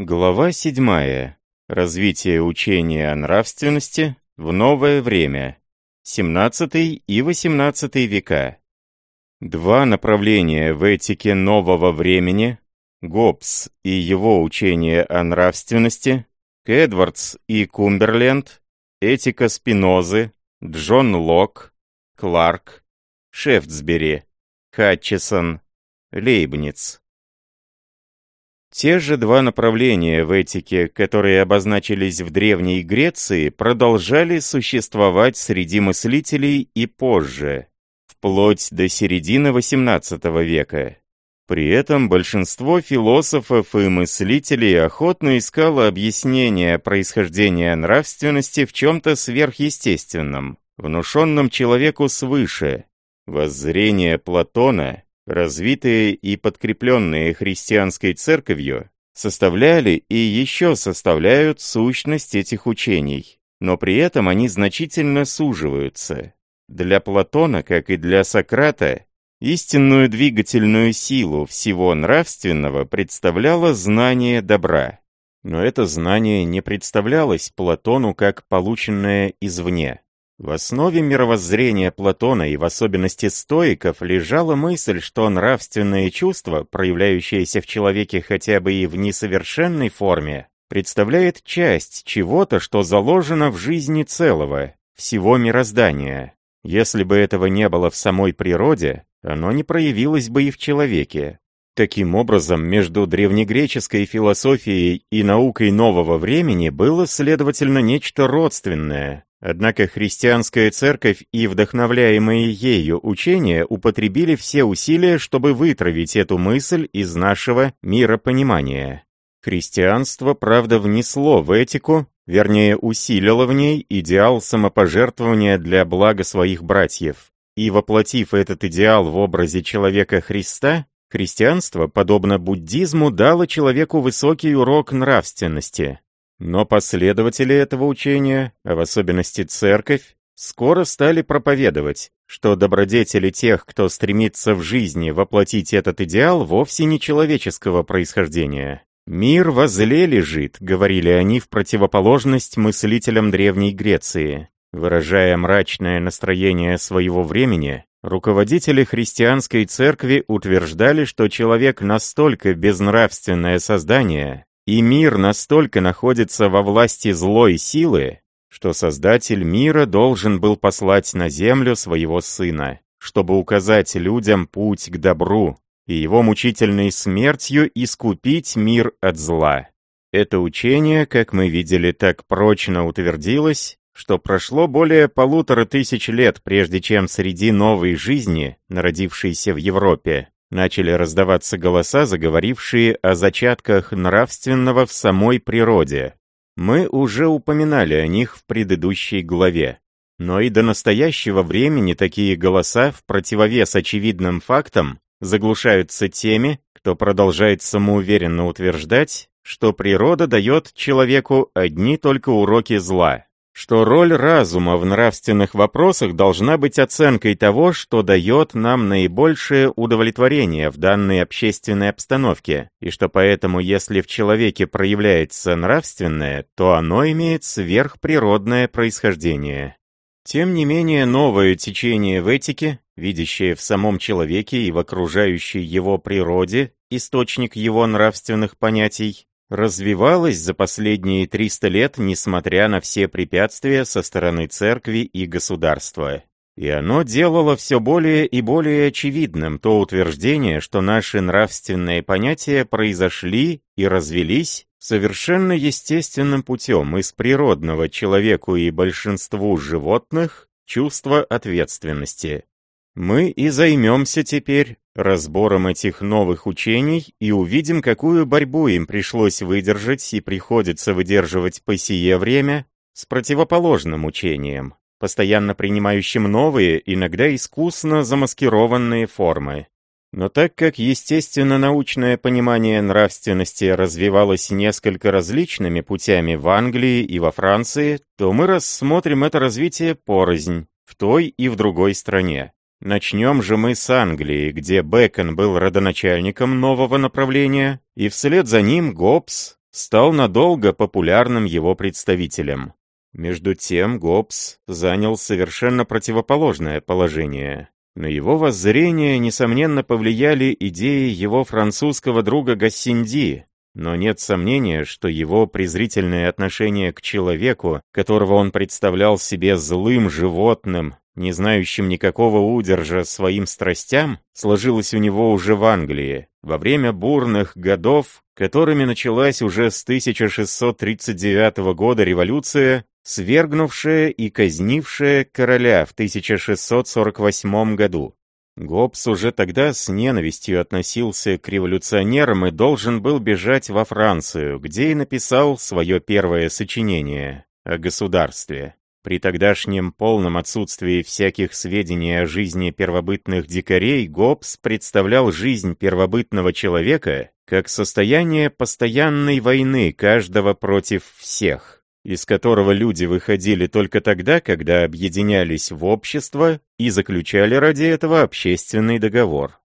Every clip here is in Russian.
Глава 7. Развитие учения о нравственности в новое время. 17 и 18 века. Два направления в этике нового времени – Гоббс и его учение о нравственности, Эдвардс и Кумберленд, этика Спинозы, Джон Лок, Кларк, Шефтсбери, Хатчесон, Лейбниц. Те же два направления в этике, которые обозначились в Древней Греции, продолжали существовать среди мыслителей и позже, вплоть до середины XVIII века. При этом большинство философов и мыслителей охотно искало объяснение происхождения нравственности в чем-то сверхъестественном, внушенном человеку свыше. Воззрение Платона развитые и подкрепленные христианской церковью, составляли и еще составляют сущность этих учений, но при этом они значительно суживаются. Для Платона, как и для Сократа, истинную двигательную силу всего нравственного представляло знание добра. Но это знание не представлялось Платону как полученное извне. В основе мировоззрения Платона и в особенности стоиков лежала мысль, что нравственные чувства, проявляющиеся в человеке хотя бы и в несовершенной форме, представляет часть чего-то, что заложено в жизни целого, всего мироздания. Если бы этого не было в самой природе, оно не проявилось бы и в человеке. Таким образом, между древнегреческой философией и наукой нового времени было, следовательно, нечто родственное, Однако христианская церковь и вдохновляемые ею учения употребили все усилия, чтобы вытравить эту мысль из нашего миропонимания. Христианство, правда, внесло в этику, вернее, усилило в ней идеал самопожертвования для блага своих братьев. И воплотив этот идеал в образе человека Христа, христианство, подобно буддизму, дало человеку высокий урок нравственности. Но последователи этого учения, а в особенности церковь, скоро стали проповедовать, что добродетели тех, кто стремится в жизни воплотить этот идеал, вовсе не человеческого происхождения. «Мир возле лежит», — говорили они в противоположность мыслителям Древней Греции. Выражая мрачное настроение своего времени, руководители христианской церкви утверждали, что человек настолько безнравственное создание, и мир настолько находится во власти злой силы, что Создатель мира должен был послать на землю своего Сына, чтобы указать людям путь к добру и его мучительной смертью искупить мир от зла. Это учение, как мы видели, так прочно утвердилось, что прошло более полутора тысяч лет, прежде чем среди новой жизни, народившейся в Европе, начали раздаваться голоса, заговорившие о зачатках нравственного в самой природе. Мы уже упоминали о них в предыдущей главе. Но и до настоящего времени такие голоса, в противовес очевидным фактам, заглушаются теми, кто продолжает самоуверенно утверждать, что природа дает человеку одни только уроки зла что роль разума в нравственных вопросах должна быть оценкой того, что дает нам наибольшее удовлетворение в данной общественной обстановке, и что поэтому, если в человеке проявляется нравственное, то оно имеет сверхприродное происхождение. Тем не менее, новое течение в этике, видящее в самом человеке и в окружающей его природе источник его нравственных понятий, развивалось за последние 300 лет, несмотря на все препятствия со стороны церкви и государства. И оно делало все более и более очевидным то утверждение, что наши нравственные понятия произошли и развелись совершенно естественным путем из природного человеку и большинству животных чувства ответственности. Мы и займемся теперь разбором этих новых учений и увидим, какую борьбу им пришлось выдержать и приходится выдерживать по сие время с противоположным учением, постоянно принимающим новые, иногда искусно замаскированные формы. Но так как естественно-научное понимание нравственности развивалось несколько различными путями в Англии и во Франции, то мы рассмотрим это развитие порознь, в той и в другой стране. Начнем же мы с Англии, где Бэкон был родоначальником нового направления, и вслед за ним Гоббс, стал надолго популярным его представителем. Между тем Гоббс занял совершенно противоположное положение. На его воззрение, несомненно, повлияли идеи его французского друга Гассинди, но нет сомнения, что его презрительное отношение к человеку, которого он представлял себе злым животным, не знающим никакого удержа своим страстям, сложилось у него уже в Англии, во время бурных годов, которыми началась уже с 1639 года революция, свергнувшая и казнившая короля в 1648 году. Гоббс уже тогда с ненавистью относился к революционерам и должен был бежать во Францию, где и написал свое первое сочинение о государстве. При тогдашнем полном отсутствии всяких сведений о жизни первобытных дикарей Гоббс представлял жизнь первобытного человека как состояние постоянной войны каждого против всех из которого люди выходили только тогда, когда объединялись в общество и заключали ради этого общественный договор.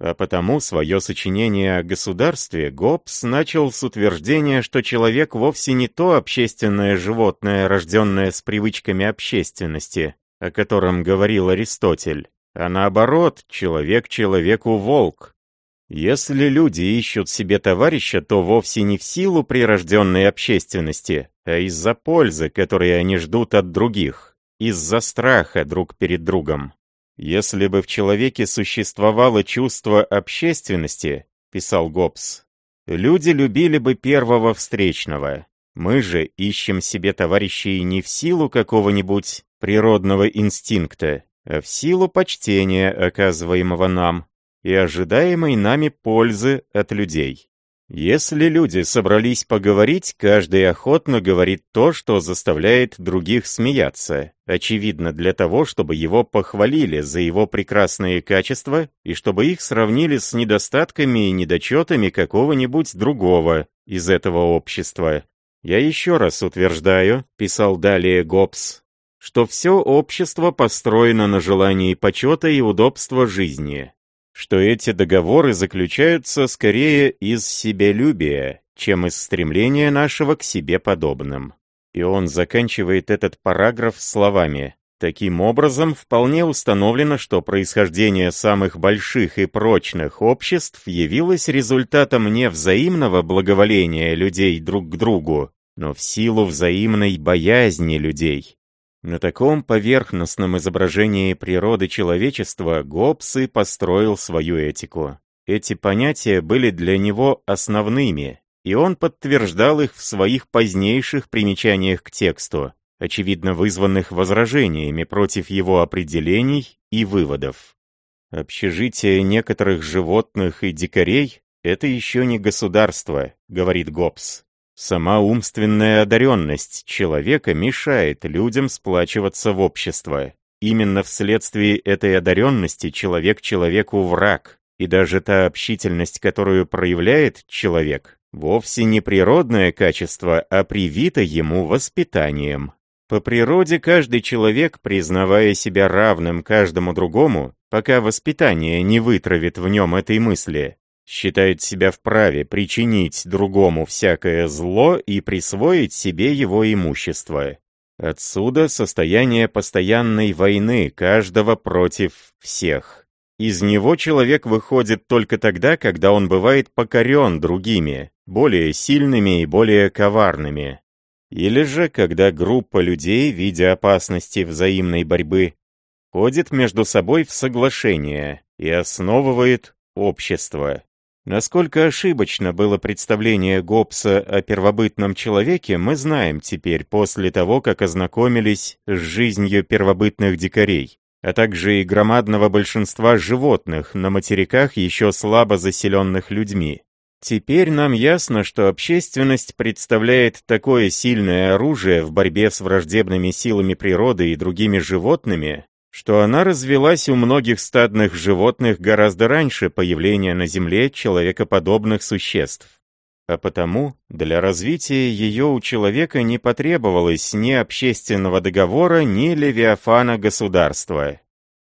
А потому свое сочинение о государстве Гоббс начал с утверждения, что человек вовсе не то общественное животное, рожденное с привычками общественности, о котором говорил Аристотель, а наоборот, человек человеку волк, если люди ищут себе товарища, то вовсе не в силу прирожденной общественности, а из-за пользы, которой они ждут от других, из-за страха друг перед другом. Если бы в человеке существовало чувство общественности, писал Гоббс, люди любили бы первого встречного. Мы же ищем себе товарищей не в силу какого-нибудь природного инстинкта, а в силу почтения, оказываемого нам, и ожидаемой нами пользы от людей. Если люди собрались поговорить, каждый охотно говорит то, что заставляет других смеяться, очевидно для того, чтобы его похвалили за его прекрасные качества и чтобы их сравнили с недостатками и недочетами какого-нибудь другого из этого общества. «Я еще раз утверждаю», — писал далее Гоббс, что все общество построено на желании почета и удобства жизни, что эти договоры заключаются скорее из себелюбия, чем из стремления нашего к себе подобным. И он заканчивает этот параграф словами Таким образом, вполне установлено, что происхождение самых больших и прочных обществ явилось результатом не взаимного благоволения людей друг к другу, но в силу взаимной боязни людей. На таком поверхностном изображении природы человечества Гоббс и построил свою этику. Эти понятия были для него основными, и он подтверждал их в своих позднейших примечаниях к тексту, очевидно вызванных возражениями против его определений и выводов. «Общежитие некоторых животных и дикарей — это еще не государство», — говорит Гоббс. Сама умственная одаренность человека мешает людям сплачиваться в общество. Именно вследствие этой одаренности человек человеку враг, и даже та общительность, которую проявляет человек, вовсе не природное качество, а привито ему воспитанием. По природе каждый человек, признавая себя равным каждому другому, пока воспитание не вытравит в нем этой мысли, считает себя вправе причинить другому всякое зло и присвоить себе его имущество. Отсюда состояние постоянной войны каждого против всех. Из него человек выходит только тогда, когда он бывает покорен другими, более сильными и более коварными. Или же, когда группа людей, видя опасности взаимной борьбы, ходит между собой в соглашение и основывает общество. Насколько ошибочно было представление Гоббса о первобытном человеке, мы знаем теперь после того, как ознакомились с жизнью первобытных дикарей, а также и громадного большинства животных на материках, еще слабо заселенных людьми. Теперь нам ясно, что общественность представляет такое сильное оружие в борьбе с враждебными силами природы и другими животными, что она развелась у многих стадных животных гораздо раньше появления на Земле человекоподобных существ. А потому для развития ее у человека не потребовалось ни общественного договора, ни левиафана государства.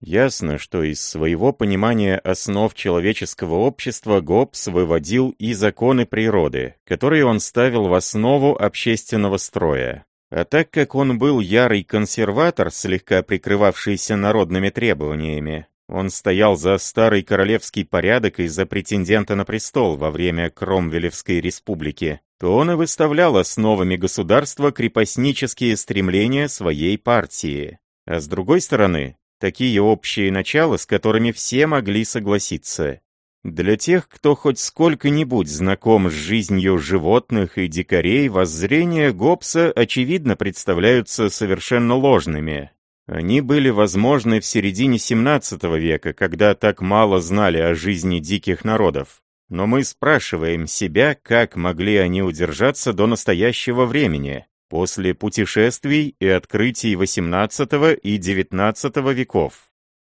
Ясно, что из своего понимания основ человеческого общества Гоббс выводил и законы природы, которые он ставил в основу общественного строя. А так как он был ярый консерватор, слегка прикрывавшийся народными требованиями, он стоял за старый королевский порядок и за претендента на престол во время Кромвелевской республики, то он и выставлял основами государства крепостнические стремления своей партии. А с другой стороны, такие общие начала, с которыми все могли согласиться. Для тех, кто хоть сколько-нибудь знаком с жизнью животных и дикарей, воззрения Гоббса очевидно представляются совершенно ложными. Они были возможны в середине 17 века, когда так мало знали о жизни диких народов. Но мы спрашиваем себя, как могли они удержаться до настоящего времени, после путешествий и открытий XVIII и XIX веков.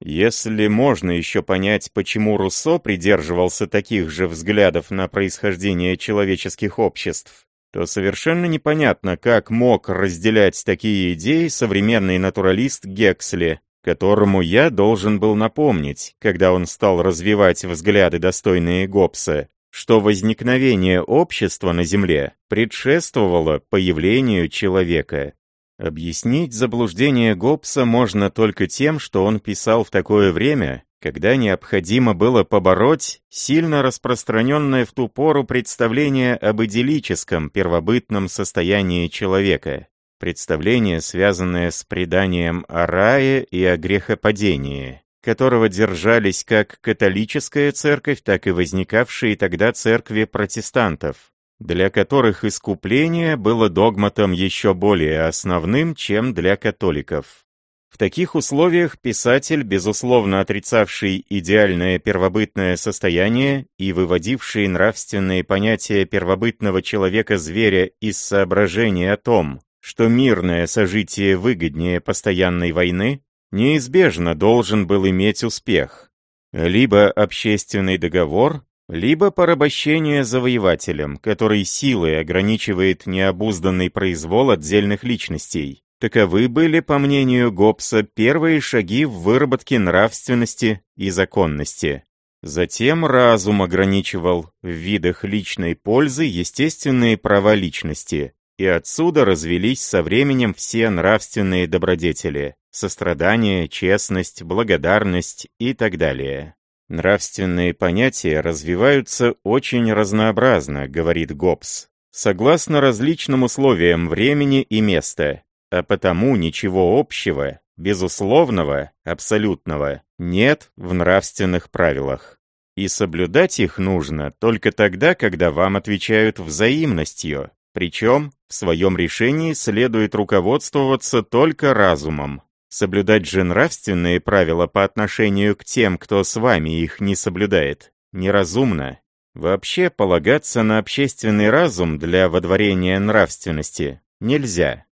Если можно еще понять, почему Руссо придерживался таких же взглядов на происхождение человеческих обществ, то совершенно непонятно, как мог разделять такие идеи современный натуралист Гексли, которому я должен был напомнить, когда он стал развивать взгляды, достойные Гоббса, что возникновение общества на Земле предшествовало появлению человека. Объяснить заблуждение Гоббса можно только тем, что он писал в такое время, когда необходимо было побороть сильно распространенное в ту пору представление об идиллическом первобытном состоянии человека, представление, связанное с преданием о рае и о грехопадении, которого держались как католическая церковь, так и возникавшие тогда церкви протестантов, для которых искупление было догматом еще более основным, чем для католиков. В таких условиях писатель, безусловно отрицавший идеальное первобытное состояние и выводивший нравственные понятия первобытного человека-зверя из соображения о том, что мирное сожитие выгоднее постоянной войны, неизбежно должен был иметь успех. Либо общественный договор, либо порабощение завоевателем, который силой ограничивает необузданный произвол отдельных личностей. Таковы были, по мнению Гоббса, первые шаги в выработке нравственности и законности. Затем разум ограничивал в видах личной пользы естественные права личности, и отсюда развелись со временем все нравственные добродетели – сострадание, честность, благодарность и так далее. Нравственные понятия развиваются очень разнообразно, говорит Гоббс, согласно различным условиям времени и места, а потому ничего общего, безусловного, абсолютного нет в нравственных правилах. И соблюдать их нужно только тогда, когда вам отвечают взаимностью, причем в своем решении следует руководствоваться только разумом, Соблюдать же нравственные правила по отношению к тем, кто с вами их не соблюдает, неразумно. Вообще полагаться на общественный разум для водворения нравственности нельзя.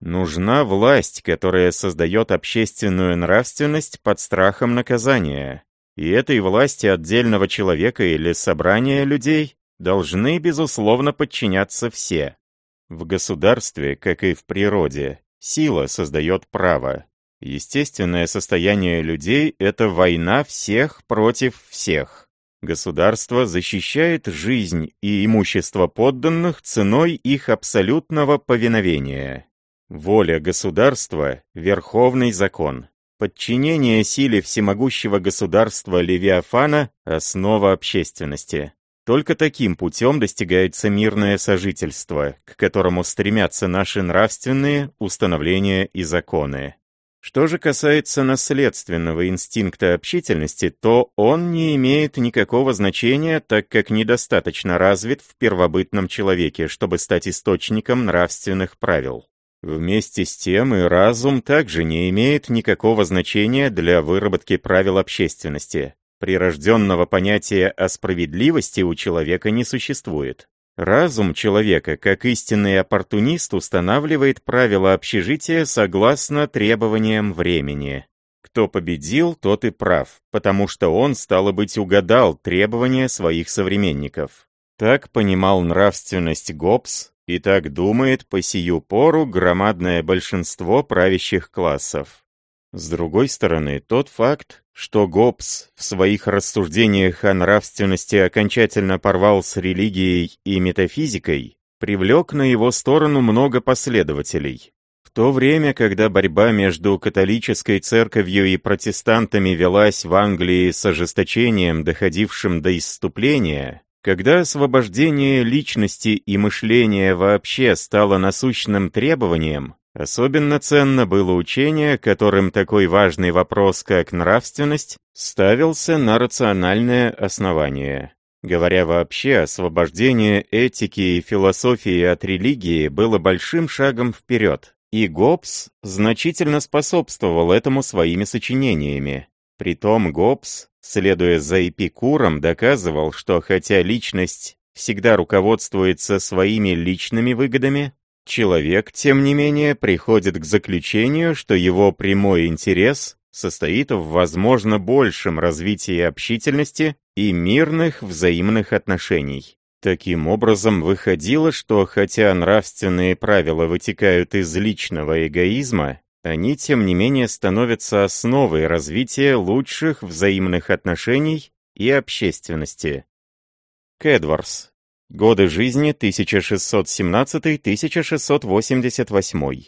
Нужна власть, которая создает общественную нравственность под страхом наказания. И этой власти отдельного человека или собрания людей должны, безусловно, подчиняться все. В государстве, как и в природе, сила создает право, Естественное состояние людей — это война всех против всех. Государство защищает жизнь и имущество подданных ценой их абсолютного повиновения. Воля государства — верховный закон. Подчинение силе всемогущего государства Левиафана — основа общественности. Только таким путем достигается мирное сожительство, к которому стремятся наши нравственные установления и законы. Что же касается наследственного инстинкта общительности, то он не имеет никакого значения, так как недостаточно развит в первобытном человеке, чтобы стать источником нравственных правил. Вместе с тем и разум также не имеет никакого значения для выработки правил общественности. Прирожденного понятия о справедливости у человека не существует. Разум человека, как истинный оппортунист, устанавливает правила общежития согласно требованиям времени. Кто победил, тот и прав, потому что он, стало быть, угадал требования своих современников. Так понимал нравственность Гоббс, и так думает по сию пору громадное большинство правящих классов. С другой стороны, тот факт, что Гоббс в своих рассуждениях о нравственности окончательно порвал с религией и метафизикой, привлек на его сторону много последователей. В то время, когда борьба между католической церковью и протестантами велась в Англии с ожесточением, доходившим до исступления, когда освобождение личности и мышления вообще стало насущным требованием, Особенно ценно было учение, которым такой важный вопрос, как нравственность, ставился на рациональное основание. Говоря вообще, освобождение этики и философии от религии было большим шагом вперед, и Гоббс значительно способствовал этому своими сочинениями. Притом Гоббс, следуя за Эпикуром, доказывал, что хотя личность всегда руководствуется своими личными выгодами, Человек, тем не менее, приходит к заключению, что его прямой интерес состоит в, возможно, большем развитии общительности и мирных взаимных отношений. Таким образом, выходило, что хотя нравственные правила вытекают из личного эгоизма, они, тем не менее, становятся основой развития лучших взаимных отношений и общественности. Кэдварс. Годы жизни 1617-1688.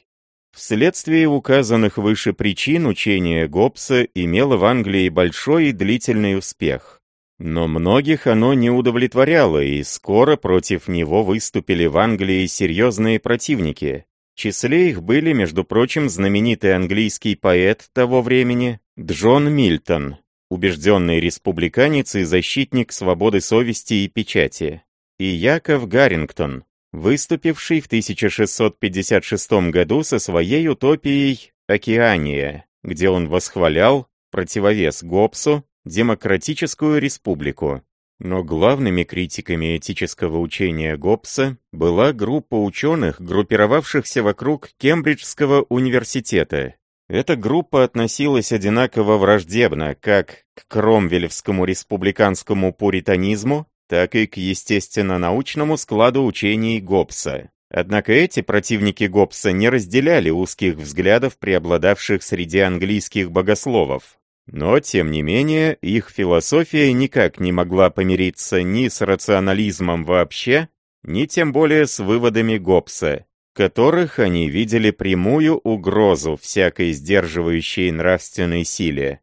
Вследствие указанных выше причин учение Гоббса имело в Англии большой и длительный успех. Но многих оно не удовлетворяло, и скоро против него выступили в Англии серьезные противники. В числе их были, между прочим, знаменитый английский поэт того времени Джон Мильтон, убежденный республиканец и защитник свободы совести и печати и Яков Гаррингтон, выступивший в 1656 году со своей утопией «Океания», где он восхвалял, противовес Гоббсу, демократическую республику. Но главными критиками этического учения Гоббса была группа ученых, группировавшихся вокруг Кембриджского университета. Эта группа относилась одинаково враждебно как к кромвелевскому республиканскому пуританизму, так и к естественно-научному складу учений Гоббса. Однако эти противники Гоббса не разделяли узких взглядов, преобладавших среди английских богословов. Но, тем не менее, их философия никак не могла помириться ни с рационализмом вообще, ни тем более с выводами Гоббса, которых они видели прямую угрозу всякой сдерживающей нравственной силе.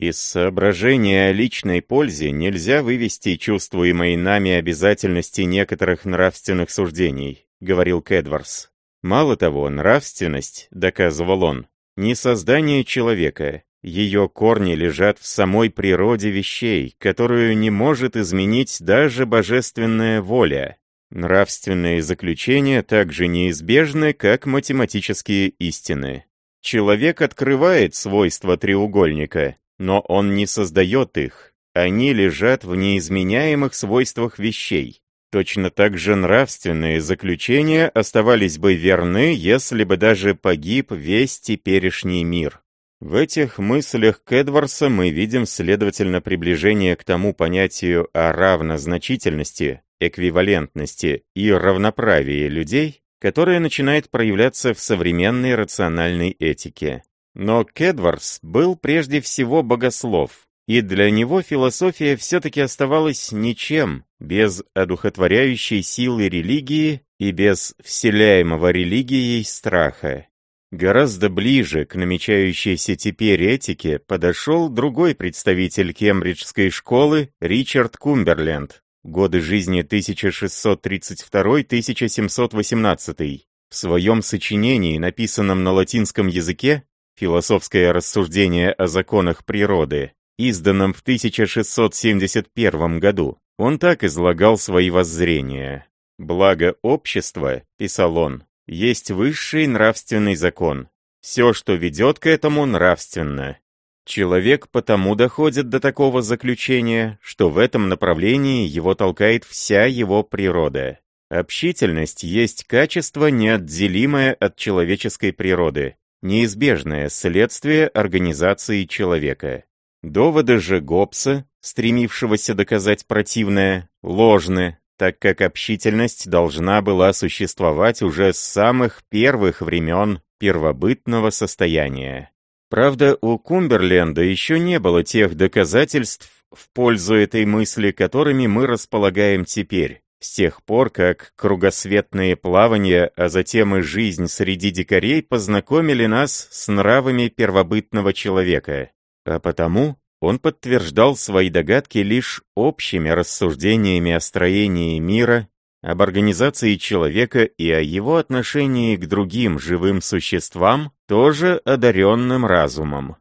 Из соображения о личной пользе нельзя вывести чувствуемые нами обязательности некоторых нравственных суждений, говорил Кэдварс. Мало того, нравственность, доказывал он, не создание человека, ее корни лежат в самой природе вещей, которую не может изменить даже божественная воля. Нравственные заключения также неизбежны, как математические истины. Человек открывает свойства треугольника, но он не создает их. Они лежат в неизменяемых свойствах вещей. Точно так же нравственные заключения оставались бы верны, если бы даже погиб весь теперешний мир. В этих мыслях Кэдварса мы видим, следовательно, приближение к тому понятию о равнозначительности, эквивалентности и равноправии людей, которое начинает проявляться в современной рациональной этике. Но Кедварс был прежде всего богослов, и для него философия все-таки оставалась ничем, без одухотворяющей силы религии и без вселяемого религией страха. Гораздо ближе к намечающейся теперь этике подошел другой представитель кембриджской школы Ричард Кумберленд, годы жизни 1632-1718. В своем сочинении, написанном на латинском языке, Философское рассуждение о законах природы, изданном в 1671 году, он так излагал свои воззрения. «Благо общества», — писал он, — «есть высший нравственный закон. Все, что ведет к этому, нравственно. Человек потому доходит до такого заключения, что в этом направлении его толкает вся его природа. Общительность есть качество, неотделимое от человеческой природы, неизбежное следствие организации человека. Доводы же Гоббса, стремившегося доказать противное, ложны, так как общительность должна была существовать уже с самых первых времен первобытного состояния. Правда, у Кумберленда еще не было тех доказательств в пользу этой мысли, которыми мы располагаем теперь, с тех пор, как кругосветные плавания, а затем и жизнь среди дикарей познакомили нас с нравами первобытного человека. А потому он подтверждал свои догадки лишь общими рассуждениями о строении мира, об организации человека и о его отношении к другим живым существам, тоже одаренным разумом.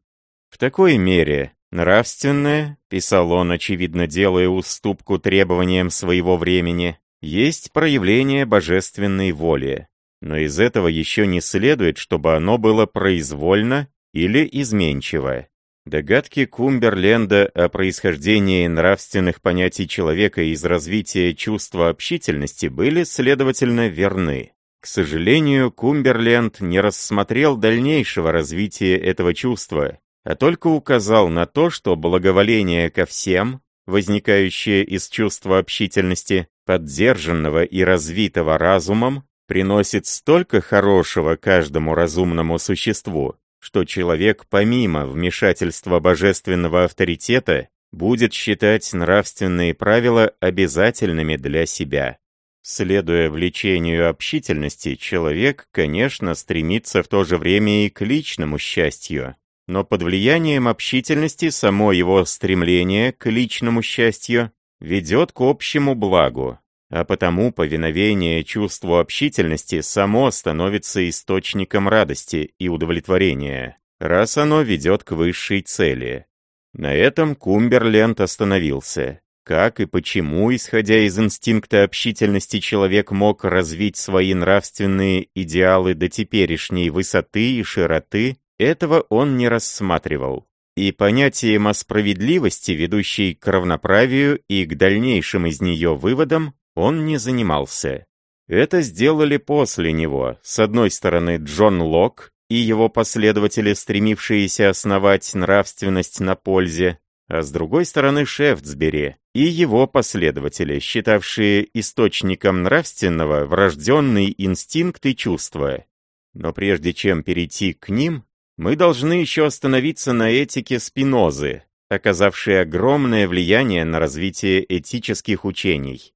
В такой мере нравственное, писал он, очевидно делая уступку требованиям своего времени, есть проявление божественной воли. Но из этого еще не следует, чтобы оно было произвольно или изменчиво. Догадки Кумберленда о происхождении нравственных понятий человека из развития чувства общительности были, следовательно, верны. К сожалению, Кумберленд не рассмотрел дальнейшего развития этого чувства, а только указал на то, что благоволение ко всем, возникающее из чувства общительности, поддержанного и развитого разумом, приносит столько хорошего каждому разумному существу, что человек помимо вмешательства божественного авторитета будет считать нравственные правила обязательными для себя. Следуя влечению общительности, человек, конечно, стремится в то же время и к личному счастью. Но под влиянием общительности само его стремление к личному счастью ведет к общему благу, а потому повиновение чувству общительности само становится источником радости и удовлетворения, раз оно ведет к высшей цели. На этом Кумберленд остановился. Как и почему, исходя из инстинкта общительности, человек мог развить свои нравственные идеалы до теперешней высоты и широты, этого он не рассматривал. И понятием о справедливости, ведущей к равноправию и к дальнейшим из нее выводам, он не занимался. Это сделали после него, с одной стороны Джон Лок и его последователи, стремившиеся основать нравственность на пользе, а с другой стороны Шефтсбери и его последователи, считавшие источником нравственного врожденный инстинкт и чувства. Но прежде чем перейти к ним, мы должны еще остановиться на этике Спинозы, оказавшей огромное влияние на развитие этических учений.